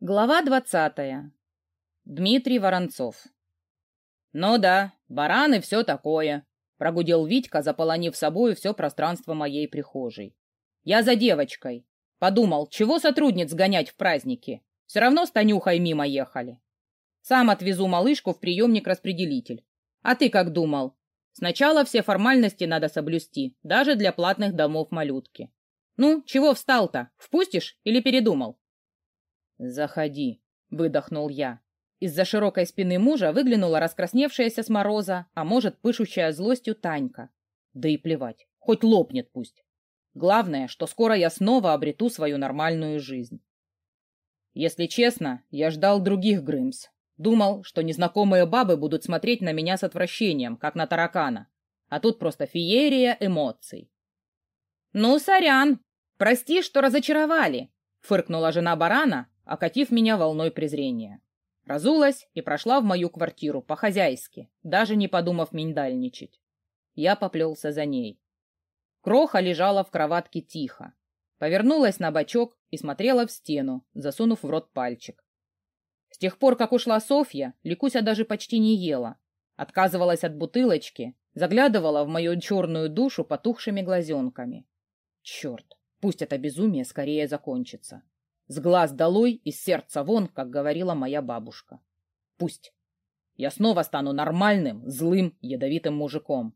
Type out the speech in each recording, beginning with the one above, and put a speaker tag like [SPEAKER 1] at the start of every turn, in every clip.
[SPEAKER 1] Глава двадцатая. Дмитрий Воронцов. «Ну да, бараны все такое», — прогудел Витька, заполонив собою все пространство моей прихожей. «Я за девочкой. Подумал, чего сотрудниц гонять в праздники? Все равно с Танюхой мимо ехали. Сам отвезу малышку в приемник-распределитель. А ты как думал? Сначала все формальности надо соблюсти, даже для платных домов малютки. Ну, чего встал-то? Впустишь или передумал?» «Заходи», — выдохнул я. Из-за широкой спины мужа выглянула раскрасневшаяся с мороза, а может, пышущая злостью Танька. Да и плевать, хоть лопнет пусть. Главное, что скоро я снова обрету свою нормальную жизнь. Если честно, я ждал других Грымс. Думал, что незнакомые бабы будут смотреть на меня с отвращением, как на таракана. А тут просто феерия эмоций. «Ну, сорян! Прости, что разочаровали!» — фыркнула жена барана, окатив меня волной презрения. Разулась и прошла в мою квартиру по-хозяйски, даже не подумав миндальничать. Я поплелся за ней. Кроха лежала в кроватке тихо. Повернулась на бочок и смотрела в стену, засунув в рот пальчик. С тех пор, как ушла Софья, Ликуся даже почти не ела. Отказывалась от бутылочки, заглядывала в мою черную душу потухшими глазенками. Черт, пусть это безумие скорее закончится. С глаз долой, из сердца вон, как говорила моя бабушка. Пусть. Я снова стану нормальным, злым, ядовитым мужиком.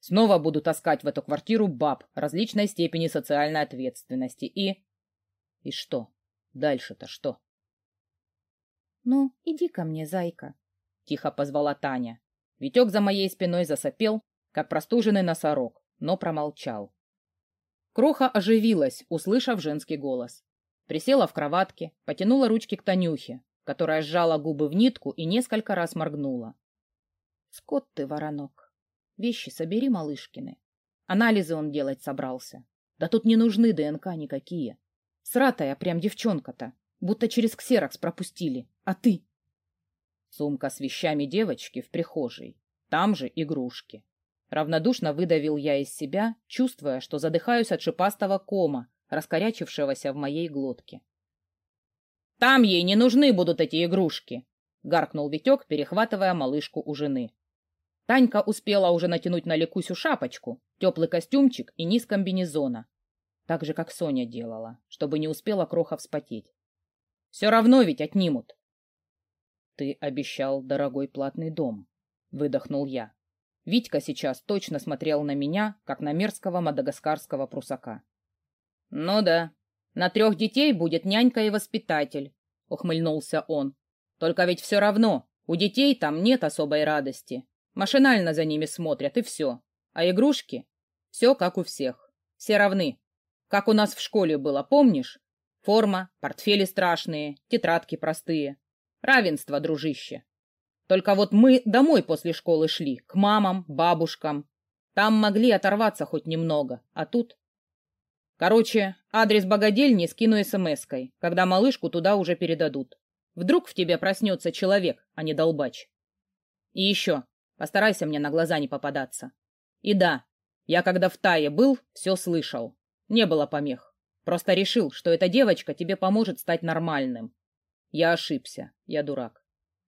[SPEAKER 1] Снова буду таскать в эту квартиру баб различной степени социальной ответственности и... И что? Дальше-то что?
[SPEAKER 2] «Ну, иди ко мне, зайка», — тихо позвала Таня.
[SPEAKER 1] Витек за моей спиной засопел, как простуженный носорог, но промолчал. Кроха оживилась, услышав женский голос. Присела в кроватке, потянула ручки к Танюхе, которая сжала губы в нитку и несколько раз моргнула.
[SPEAKER 2] «Скот ты, воронок! Вещи собери, малышкины. Анализы он делать собрался. Да тут не нужны ДНК никакие. Сратая прям девчонка-то, будто через ксерокс пропустили. А ты?»
[SPEAKER 1] Сумка с вещами девочки в прихожей. Там же игрушки. Равнодушно выдавил я из себя, чувствуя, что задыхаюсь от шипастого кома, раскорячившегося в моей глотке. «Там ей не нужны будут эти игрушки!» — гаркнул Витек, перехватывая малышку у жены. Танька успела уже натянуть на Лекусю шапочку, теплый костюмчик и низ комбинезона. Так же, как Соня делала, чтобы не успела кроха вспотеть. «Все равно ведь отнимут!» «Ты обещал дорогой платный дом», — выдохнул я. Витька сейчас точно смотрел на меня, как на мерзкого мадагаскарского прусака. «Ну да, на трех детей будет нянька и воспитатель», — ухмыльнулся он. «Только ведь все равно, у детей там нет особой радости. Машинально за ними смотрят, и все. А игрушки? Все как у всех. Все равны. Как у нас в школе было, помнишь? Форма, портфели страшные, тетрадки простые. Равенство, дружище. Только вот мы домой после школы шли, к мамам, бабушкам. Там могли оторваться хоть немного, а тут Короче, адрес богадельни скину смс-кой, когда малышку туда уже передадут. Вдруг в тебе проснется человек, а не долбач. И еще, постарайся мне на глаза не попадаться. И да, я когда в Тае был, все слышал. Не было помех. Просто решил, что эта девочка тебе поможет стать нормальным. Я ошибся, я дурак.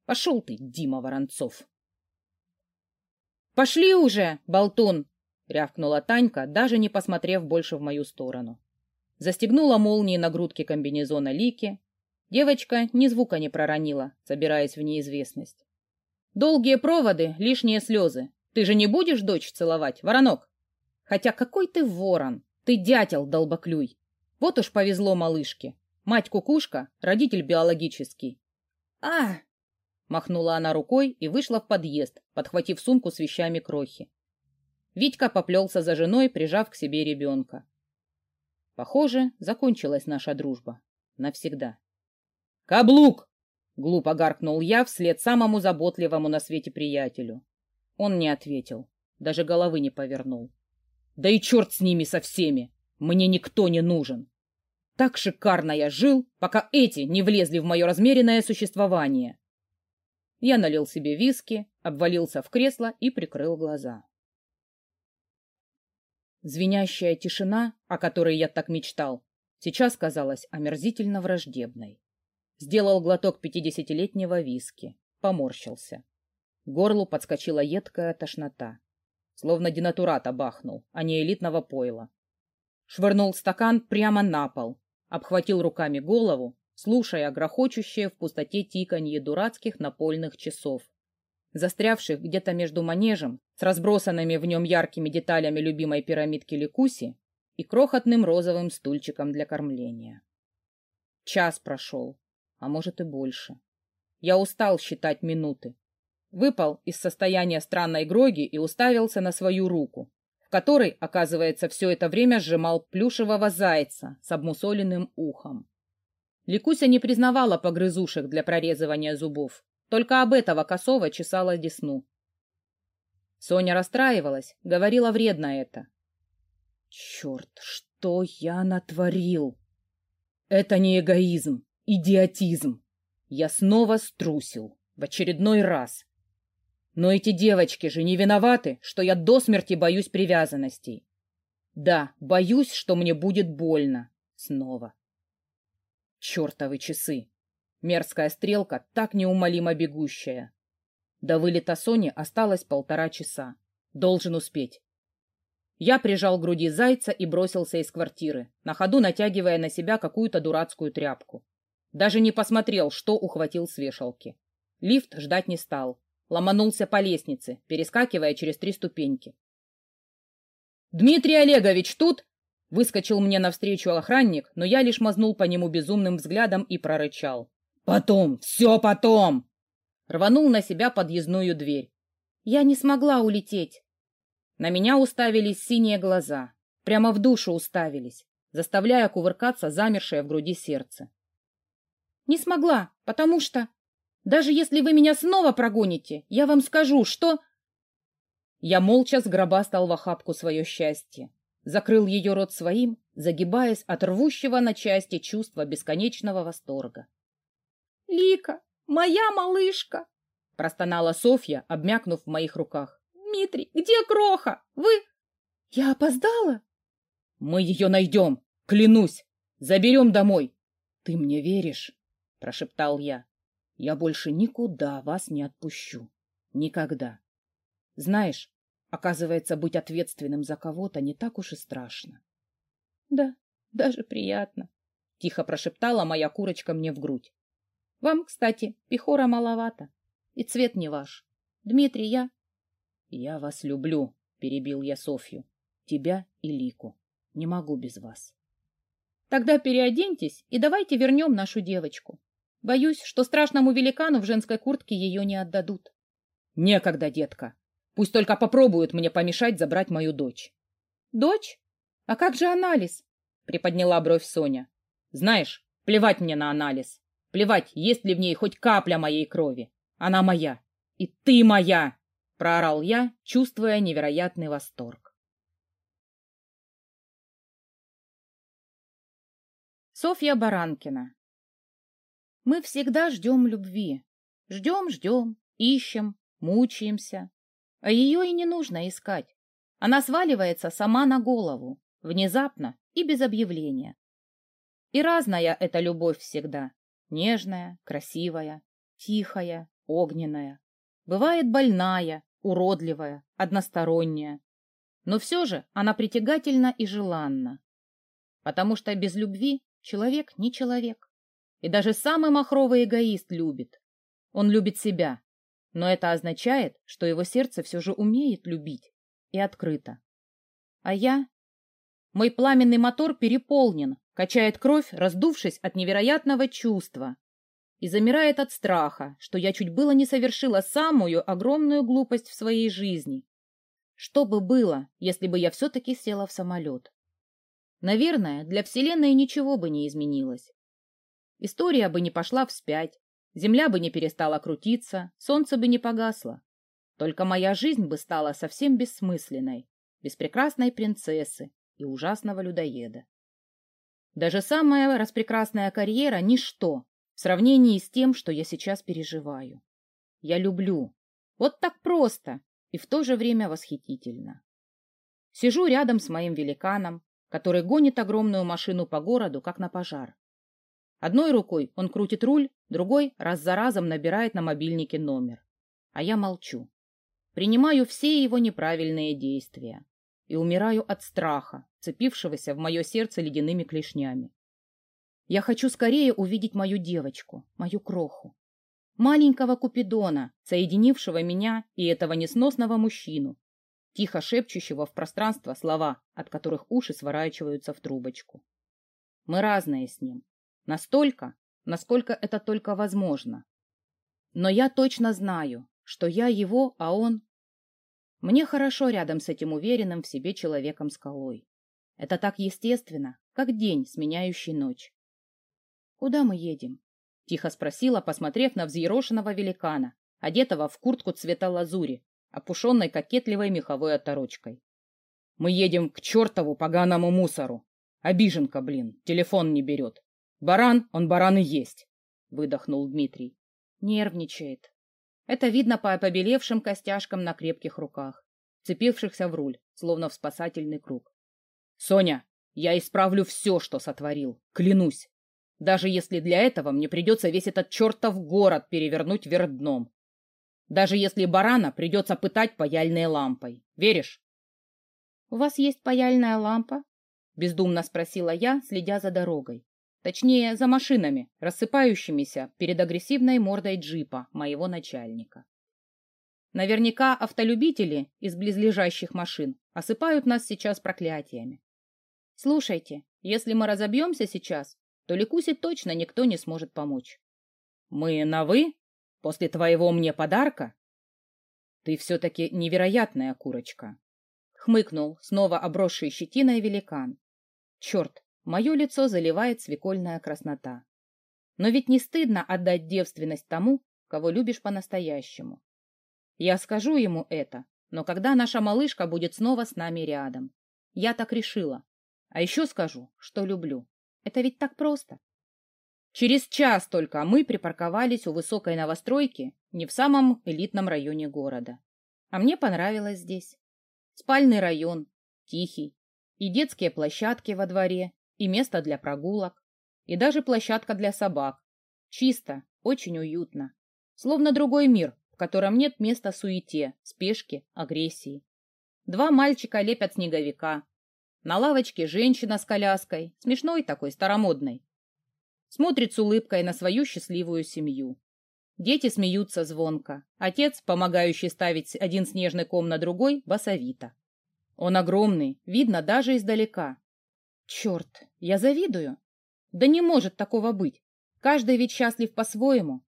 [SPEAKER 1] Пошел ты, Дима Воронцов.
[SPEAKER 2] «Пошли уже, болтун!»
[SPEAKER 1] — рявкнула Танька, даже не посмотрев больше в мою сторону. Застегнула молнии на грудке комбинезона Лики. Девочка ни звука не проронила, собираясь в неизвестность. «Долгие проводы, лишние слезы. Ты же не будешь дочь целовать, воронок? Хотя какой ты ворон, ты дятел долбоклюй. Вот уж повезло малышке. Мать кукушка, родитель биологический».
[SPEAKER 2] «А!»
[SPEAKER 1] — махнула она рукой и вышла в подъезд, подхватив сумку с вещами крохи. Витька поплелся за женой, прижав к себе ребенка. Похоже, закончилась наша дружба. Навсегда. «Каблук!» — глупо гаркнул я вслед самому заботливому на свете приятелю. Он не ответил, даже головы не повернул. «Да и черт с ними со всеми! Мне никто не нужен!» Так шикарно я жил, пока эти не влезли в мое размеренное существование. Я налил себе виски, обвалился в кресло и прикрыл глаза. Звенящая тишина, о которой я так мечтал, сейчас казалась омерзительно враждебной. Сделал глоток пятидесятилетнего виски. Поморщился. К горлу подскочила едкая тошнота. Словно денатурата бахнул, а не элитного пойла. Швырнул стакан прямо на пол, обхватил руками голову, слушая грохочущее в пустоте тиканье дурацких напольных часов, застрявших где-то между манежем с разбросанными в нем яркими деталями любимой пирамидки Ликуси и крохотным розовым стульчиком для кормления. Час прошел, а может и больше. Я устал считать минуты. Выпал из состояния странной гроги и уставился на свою руку, в которой, оказывается, все это время сжимал плюшевого зайца с обмусоленным ухом. Ликуся не признавала погрызушек для прорезывания зубов, только об этого косово чесала десну. Соня расстраивалась, говорила вредно это. «Черт, что я натворил!» «Это не эгоизм, идиотизм. Я снова струсил. В очередной раз. Но эти девочки же не виноваты, что я до смерти боюсь привязанностей. Да, боюсь, что мне будет больно. Снова. Чертовы часы. Мерзкая стрелка, так неумолимо бегущая. До вылета Сони осталось полтора часа. Должен успеть. Я прижал к груди зайца и бросился из квартиры, на ходу натягивая на себя какую-то дурацкую тряпку. Даже не посмотрел, что ухватил с вешалки. Лифт ждать не стал. Ломанулся по лестнице, перескакивая через три ступеньки. «Дмитрий Олегович тут?» Выскочил мне навстречу охранник, но я лишь мазнул по нему безумным взглядом и прорычал. «Потом! Все потом!» Рванул на себя подъездную дверь. Я не смогла улететь. На меня уставились синие глаза. Прямо в душу уставились, заставляя кувыркаться замершее в груди сердце. Не смогла, потому что... Даже если вы меня снова прогоните, я вам скажу, что... Я молча сгробастал в охапку свое счастье, закрыл ее рот своим, загибаясь от рвущего на части чувства бесконечного восторга. — Лика, моя малышка! — простонала Софья, обмякнув в моих руках. — Дмитрий, где Кроха? Вы... — Я опоздала? — Мы ее найдем, клянусь, заберем домой. Ты мне веришь? прошептал я. Я больше никуда вас не отпущу. Никогда. Знаешь, оказывается, быть ответственным за кого-то не так уж и страшно. Да, даже приятно, тихо прошептала моя курочка мне в грудь. Вам, кстати, пехора маловато, и цвет не ваш. Дмитрий, я... Я вас люблю, перебил я Софью. Тебя и Лику. Не могу без вас. Тогда переоденьтесь и давайте вернем нашу девочку. Боюсь, что страшному великану в женской куртке ее не отдадут. Некогда, детка. Пусть только попробуют мне помешать забрать мою дочь. Дочь? А как же анализ? Приподняла бровь Соня. Знаешь, плевать мне на анализ. Плевать, есть ли в ней хоть капля моей крови. Она моя. И ты моя! Проорал я, чувствуя невероятный восторг. Софья Баранкина мы всегда ждем любви. Ждем, ждем, ищем, мучаемся. А ее и не нужно искать. Она сваливается сама на голову, внезапно и без объявления. И разная эта любовь всегда. Нежная, красивая, тихая, огненная. Бывает больная, уродливая, односторонняя. Но все же она притягательна и желанна. Потому что без любви человек не человек. И даже самый махровый эгоист любит. Он любит себя. Но это означает, что его сердце все же умеет любить. И открыто. А я? Мой пламенный мотор переполнен, качает кровь, раздувшись от невероятного чувства. И замирает от страха, что я чуть было не совершила самую огромную глупость в своей жизни. Что бы было, если бы я все-таки села в самолет? Наверное, для Вселенной ничего бы не изменилось. История бы не пошла вспять, земля бы не перестала крутиться, солнце бы не погасло. Только моя жизнь бы стала совсем бессмысленной, без прекрасной принцессы и ужасного людоеда. Даже самая распрекрасная карьера — ничто в сравнении с тем, что я сейчас переживаю. Я люблю. Вот так просто и в то же время восхитительно. Сижу рядом с моим великаном, который гонит огромную машину по городу, как на пожар.
[SPEAKER 2] Одной рукой он крутит руль, другой раз за разом набирает на мобильнике номер. А я молчу. Принимаю все его неправильные действия и умираю от страха, цепившегося в мое сердце ледяными клешнями. Я хочу скорее увидеть мою девочку, мою кроху. Маленького Купидона, соединившего меня и этого несносного мужчину, тихо шепчущего в пространство слова, от которых уши сворачиваются в трубочку. Мы разные с ним. Настолько, насколько это только возможно. Но я точно знаю, что я его, а он... Мне хорошо рядом с этим уверенным в себе человеком-скалой. Это так естественно, как день, сменяющий ночь. «Куда мы едем?» — тихо спросила, посмотрев на взъерошенного великана, одетого в куртку цвета лазури, опушенной кокетливой меховой оторочкой. «Мы едем к чертову поганому мусору! Обиженка, блин, телефон не берет. Баран, он баран и есть!» — выдохнул Дмитрий. Нервничает. Это видно по побелевшим костяшкам на крепких руках, цепившихся в руль, словно в спасательный круг. «Соня, я исправлю все, что сотворил, клянусь!» Даже если для этого мне придется весь этот чертов город перевернуть вверх дном. Даже если барана придется пытать паяльной лампой. Веришь? — У вас есть паяльная лампа? — бездумно спросила я, следя за дорогой. Точнее, за машинами, рассыпающимися перед агрессивной мордой джипа моего начальника. Наверняка автолюбители из близлежащих машин осыпают нас сейчас проклятиями. Слушайте, если мы разобьемся сейчас, то Ликусе точно никто не сможет помочь. Мы на «вы»? После твоего мне подарка? Ты все-таки невероятная курочка. Хмыкнул, снова обросший щетиной великан. Черт, мое лицо заливает свекольная краснота. Но ведь не стыдно отдать девственность тому, кого любишь по-настоящему. Я скажу ему это, но когда наша малышка будет снова с нами рядом. Я так решила. А еще скажу, что люблю. Это ведь так просто. Через час только мы припарковались у высокой новостройки не в самом элитном районе города. А мне понравилось здесь. Спальный район, тихий, и детские площадки во дворе, и место для прогулок, и даже площадка для собак. Чисто, очень уютно. Словно другой мир, в котором нет места суете, спешке, агрессии. Два мальчика лепят снеговика, на лавочке женщина с коляской, смешной такой, старомодной. Смотрит с улыбкой на свою счастливую семью. Дети смеются звонко. Отец, помогающий ставить один снежный ком на другой, басовито. Он огромный, видно даже издалека. Черт, я завидую. Да не может такого быть. Каждый ведь счастлив по-своему.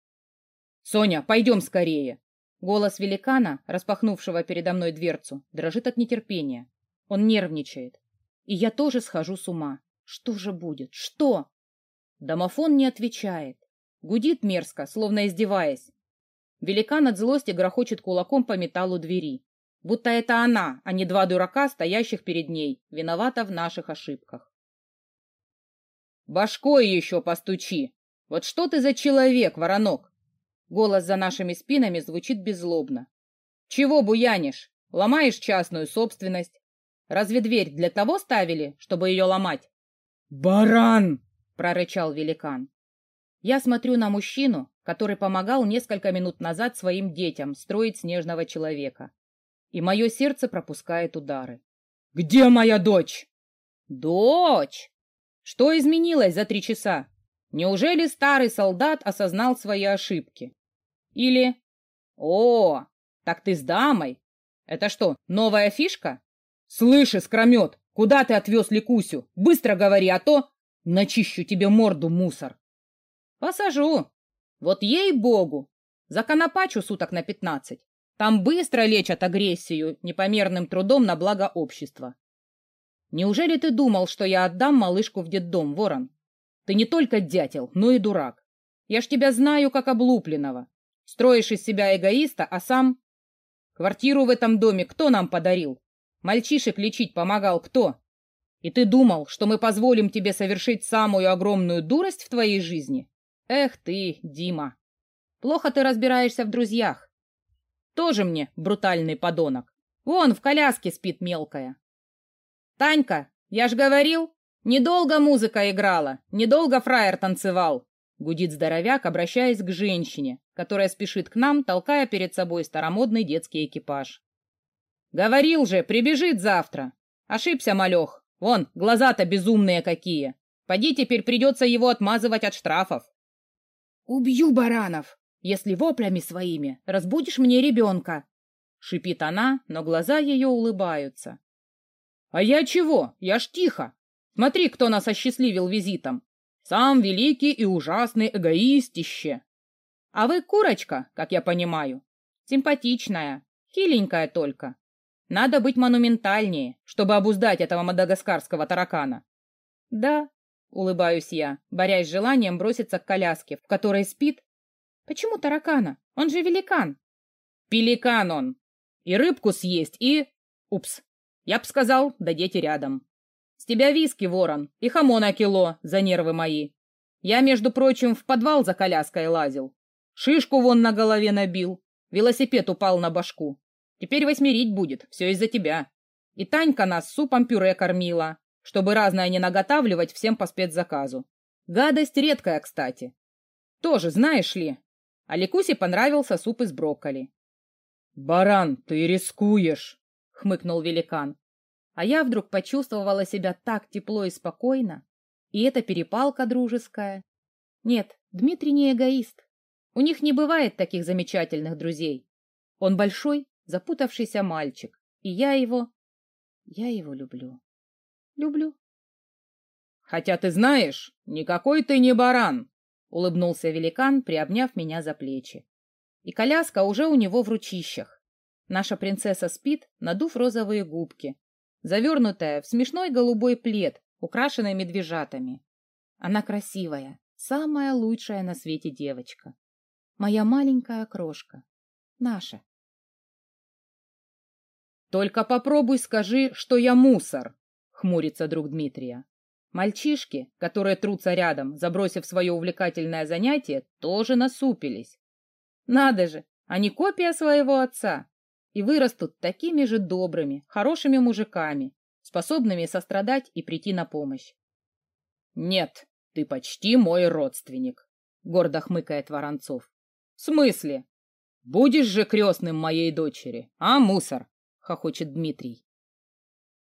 [SPEAKER 2] Соня, пойдем скорее. Голос великана, распахнувшего передо мной дверцу, дрожит от нетерпения. Он нервничает. И я тоже схожу с ума. Что же будет? Что? Домофон не отвечает. Гудит мерзко, словно издеваясь. Великан от злости грохочет кулаком по металлу двери. Будто это она, а не два дурака, стоящих перед ней, виновата в наших ошибках. «Башкой еще постучи! Вот что ты за человек, воронок?» Голос за нашими спинами звучит беззлобно. «Чего буянишь? Ломаешь частную собственность, Разве дверь для того ставили, чтобы ее ломать? «Баран!» — прорычал великан. Я смотрю на мужчину, который помогал несколько минут назад своим детям строить снежного человека. И мое сердце пропускает удары. «Где моя дочь?» «Дочь? Что изменилось за три часа? Неужели старый солдат осознал свои ошибки? Или... О, так ты с дамой? Это что, новая фишка?» «Слышь, искромет, куда ты отвез Ликусю? Быстро говори, а то начищу тебе морду, мусор!» «Посажу. Вот ей-богу! Законопачу суток на пятнадцать. Там быстро лечат агрессию непомерным трудом на благо общества. Неужели ты думал, что я отдам малышку в детдом, ворон? Ты не только дятел, но и дурак. Я ж тебя знаю как облупленного. Строишь из себя эгоиста, а сам... Квартиру в этом доме кто нам подарил? Мальчишек лечить помогал кто? И ты думал, что мы позволим тебе совершить самую огромную дурость в твоей жизни? Эх ты, Дима. Плохо ты разбираешься в друзьях. Тоже мне брутальный подонок. Вон в коляске спит мелкая. Танька, я ж говорил,
[SPEAKER 1] Недолго музыка играла, недолго фраер танцевал, гудит здоровяк, обращаясь к женщине, которая спешит к нам, толкая перед собой старомодный детский экипаж. Говорил же, прибежит завтра. Ошибся, малех. Вон, глаза-то безумные какие. Поди теперь придется его отмазывать от штрафов.
[SPEAKER 2] Убью баранов, если воплями своими разбудишь мне ребенка. Шипит она, но глаза ее улыбаются.
[SPEAKER 1] А я чего? Я ж тихо. Смотри, кто нас осчастливил визитом. Сам великий и ужасный эгоистище. А вы курочка, как я понимаю. Симпатичная, хиленькая только. Надо быть монументальнее, чтобы обуздать этого мадагаскарского таракана. Да, улыбаюсь я, борясь с желанием броситься к коляске, в которой спит. Почему таракана? Он же великан. Пеликан он. И рыбку съесть, и... Упс. Я б сказал, да дети рядом. С тебя виски, ворон, и хамона кило за нервы мои. Я, между прочим, в подвал за коляской лазил. Шишку вон на голове набил. Велосипед упал на башку. Теперь восьмерить будет, все из-за тебя. И Танька нас супом-пюре кормила, чтобы разное не наготавливать всем по спецзаказу. Гадость редкая, кстати. Тоже, знаешь ли. А Ликусе понравился суп из брокколи. «Баран, ты рискуешь!» — хмыкнул великан. А я вдруг почувствовала себя так тепло и спокойно. И эта перепалка дружеская. Нет, Дмитрий не эгоист. У них не бывает таких замечательных друзей. Он большой, запутавшийся мальчик. И я его... Я его люблю. Люблю. Хотя ты знаешь, никакой ты не баран, улыбнулся великан, приобняв меня за плечи. И коляска уже у него в ручищах. Наша принцесса спит, надув розовые губки, завернутая в смешной голубой плед, украшенный медвежатами. Она красивая, самая лучшая на свете девочка. Моя маленькая крошка. Наша. Только попробуй скажи, что я мусор, хмурится друг Дмитрия. Мальчишки, которые трутся рядом, забросив свое увлекательное занятие, тоже насупились. Надо же, они копия своего отца и вырастут такими же добрыми, хорошими мужиками, способными сострадать и прийти на помощь. «Нет, ты почти мой родственник», — гордо хмыкает Воронцов. «В смысле? Будешь же крестным моей дочери, а, мусор?» — хохочет Дмитрий.